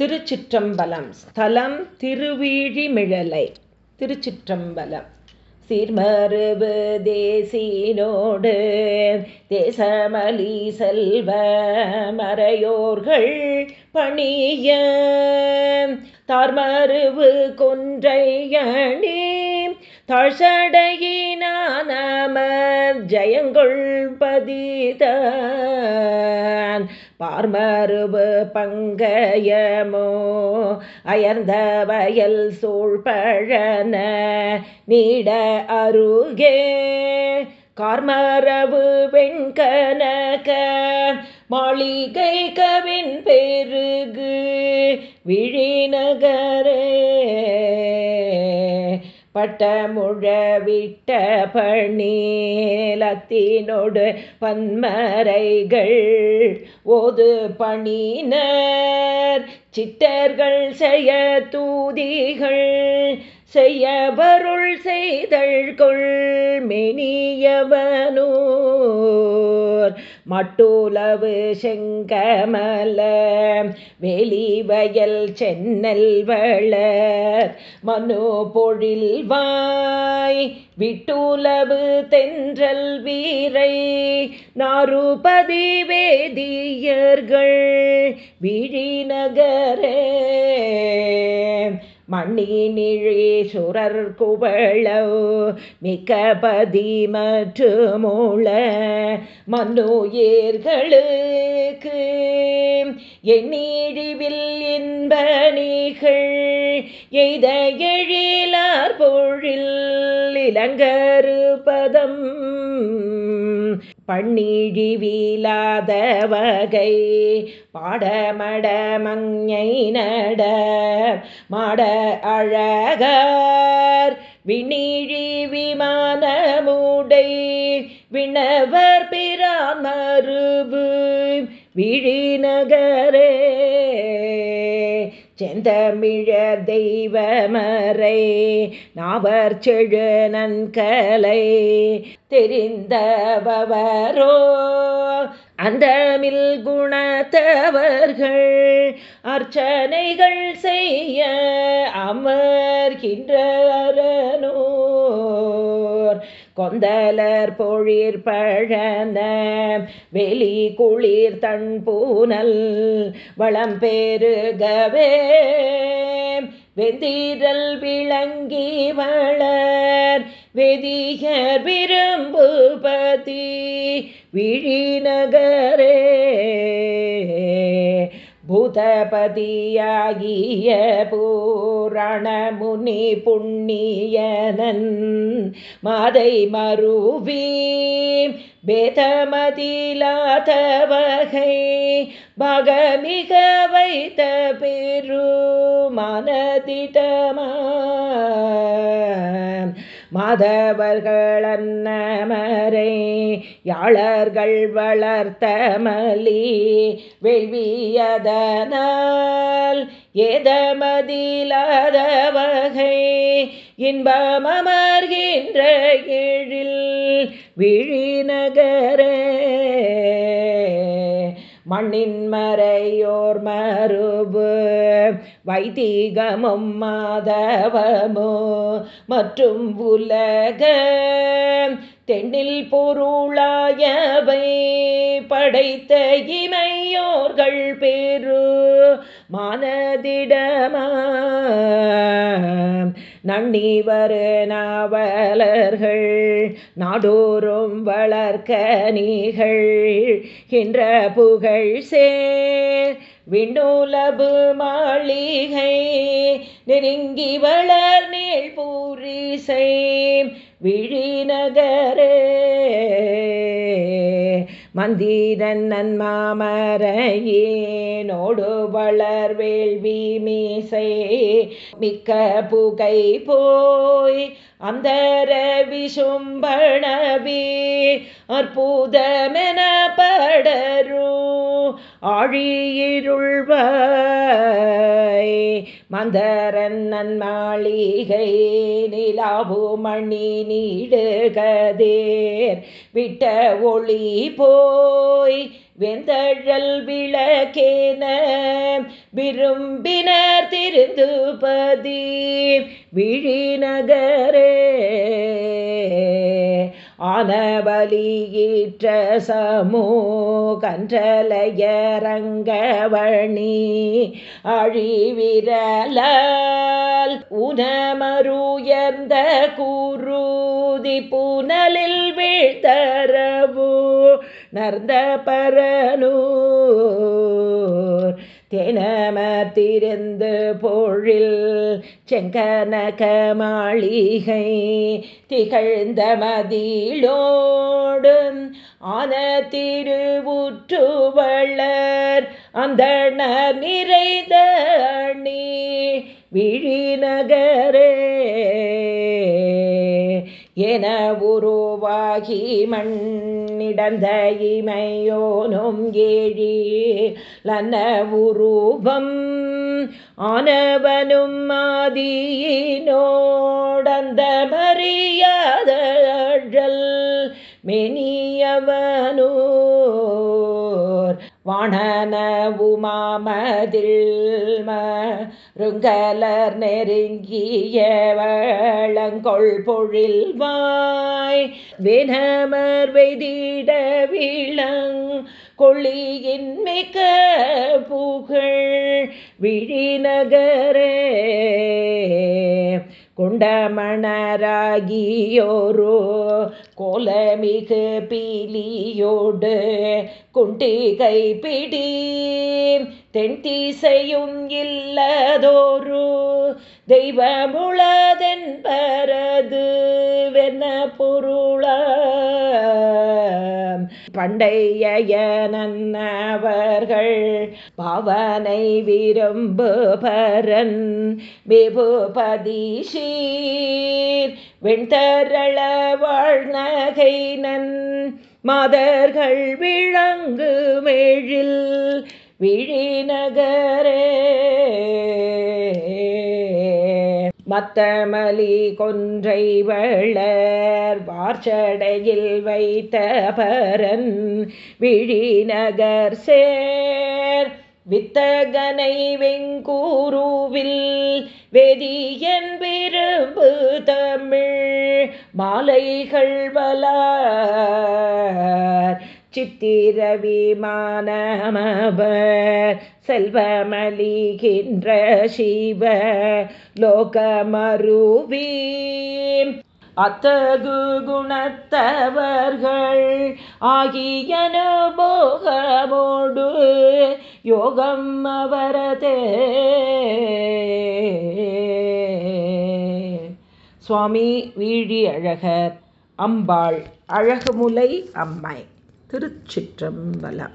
திருச்சிற்றம்பலம். ஸ்தலம் திருவீழிமிழலை. திருச்சிற்றம்பலம். சீர்மருவு தேசினோடு தேசமலி செல்வ மறையோர்கள் பணிய. தார்மருவு கொன்றையணி தாழ்சடையினானமர் ஜயங்கொள்பதிதான் பார்மருவு பங்கயமோ அயர்ந்த வயல் சூழ்பழன நீட அருகே. கார்மரவு வெண்கனக மாளிகை கவின் பெருகு விழிநகரே. பட்டமுழவிட்ட பணீலத்தினோடு பன்மரைகள் ஓது பணினர் சித்தர்கள் செய்ய தூதிகள் செய்ய வருள் செய்தழ்கொள் மெனியவனூர் மட்டுளவு செங்கமல வெளிவயல் சென்னல் வளர். மனு பொழில்வாய் விட்டுலவு தென்றல் வீரை. நாருபதி வேதியர்கள் விழிநகரே. மண்ணினிழே சுரர் குவளோ மிக்க பதி மற்றுமூள மன்னுயிர்களுக்கு எண்ணீழிவில் இன்பணிகள் எய்த எழிலார் பொழில் இளங்கரு பதம். பன்னிழி வீலாத வகை பாடமட மஞ்சை நட மாட அழகர். விணிழி விமானமுடை விண்ணவர் பிரான் மருபு விழிநகரே செந்தமிழ தெய்வமறை நாவர் செழு நன்கலை தெரிந்தவரோ. அந்தமில் குணத்தவர்கள் அர்ச்சனைகள் செய்ய அமர்கின்றனோ. கொந்தலர் பொழிர் பழன வெளி குளிர் தன் பூனல் வளம் பெருகவே. வெந்திரல் விளங்கி வளர் வெதியர் விரும்புபதி விழிநகரே பூதபதியாகிய பூரண முனி புண்ணியனன் மாதை மருவி பேதமதிலாத வகை பகமிக வைத்த பெரு மனதிடமா மாதவர்கள் அன்னமரை யாழர்கள் வளர்த்தமலி வெள்வியதனால் ஏதமதிலாத வகை இன்பமர்கின்ற எழில் விழிநகரே மண்ணின் மறையோர் மருபு வைதீகமும் மாதவமோ மற்றும் உலக தென்னில் பொருளாயவை படைத்த இமையோர்கள் பேரு மனதிடமா நன்னிவரு நாவலர்கள் நாடோறும் வளர்க்கணிகள் என்ற புகழ் சேர் விண்ணுலபு மாளிகை நெருங்கி வளர் நீள் பூரிசை விழிநகரு மந்திரன் நன்மாமரையேனோடு வளர் வேள்வி மீசை மிக்க புகை போய் அந்தர விசும்பணவி அற்புதமென படரும் ஆழியிருள்வர் மந்தரன் மாளிகை நிலாவு மணி நீடு விட்ட ஒளி போய் வெந்தழல் விளக்கேன விரும்பினர் திருந்துபதி விழிநகரே. ஆனபலியீற்ற சமூகன்றலையரங்கவணி அழிவிரலால் உனமருயர்ந்த கூறுதி புனலில் வீழ்த்தர நர்ந்த பரனூர் தினமத்திருந்து பொழில் செங்கனக மாளிகை திகழ்ந்த மதியோடு ஆன திருவுற்றுவளர் அந்த நிறைந்த அணி விழிநகரே என உருவாகி மண் நிடந்த இமையோனும் ஏழி லன உருவம் ஆனவனும் மாதியினோடந்த மரியாத மெனியவனோ வாணன உமாமதில் ருங்கலர் நெருங்கிய வளங்கொள் பொழில்வாய். வினமர் வெதிட விளங் கொள்ளியின் மிக்க புகழ் விழிநகரே. கொண்டமணராகியோரோ கோலமிகு பீலியோடு குண்டிகை பிடி. தென்திசையும் இல்லதோரு தெய்வமுளதென்பரது வென பொருள. பண்டையனவர்கள் பவனை விரும்பு பரன் விபுபதிஷீர். வெண்தரள வாழ்நகை நன் மதர்கள் விளங்கு மேழில் விழிநகரே மத்தமலி கொன்றை வளர் வார்ச்சடையில் வைத்த பரன் விழிநகர் சேர். வித்தகனை வெங்கூருவில் வேதியன் விரும்பு தமிழ் மாலைகள் வலார் சித்திரவிமானமவர் செல்வமளிகின்ற சிவ லோகமருவி அத்தகு குணத்தவர்கள் ஆகியனுபோகமோடு யோகம் அவரதே. சுவாமி வீழி அழகர் அம்பாள் அழகுமுலை அம்மை. திருச்சிற்றம்பலம்.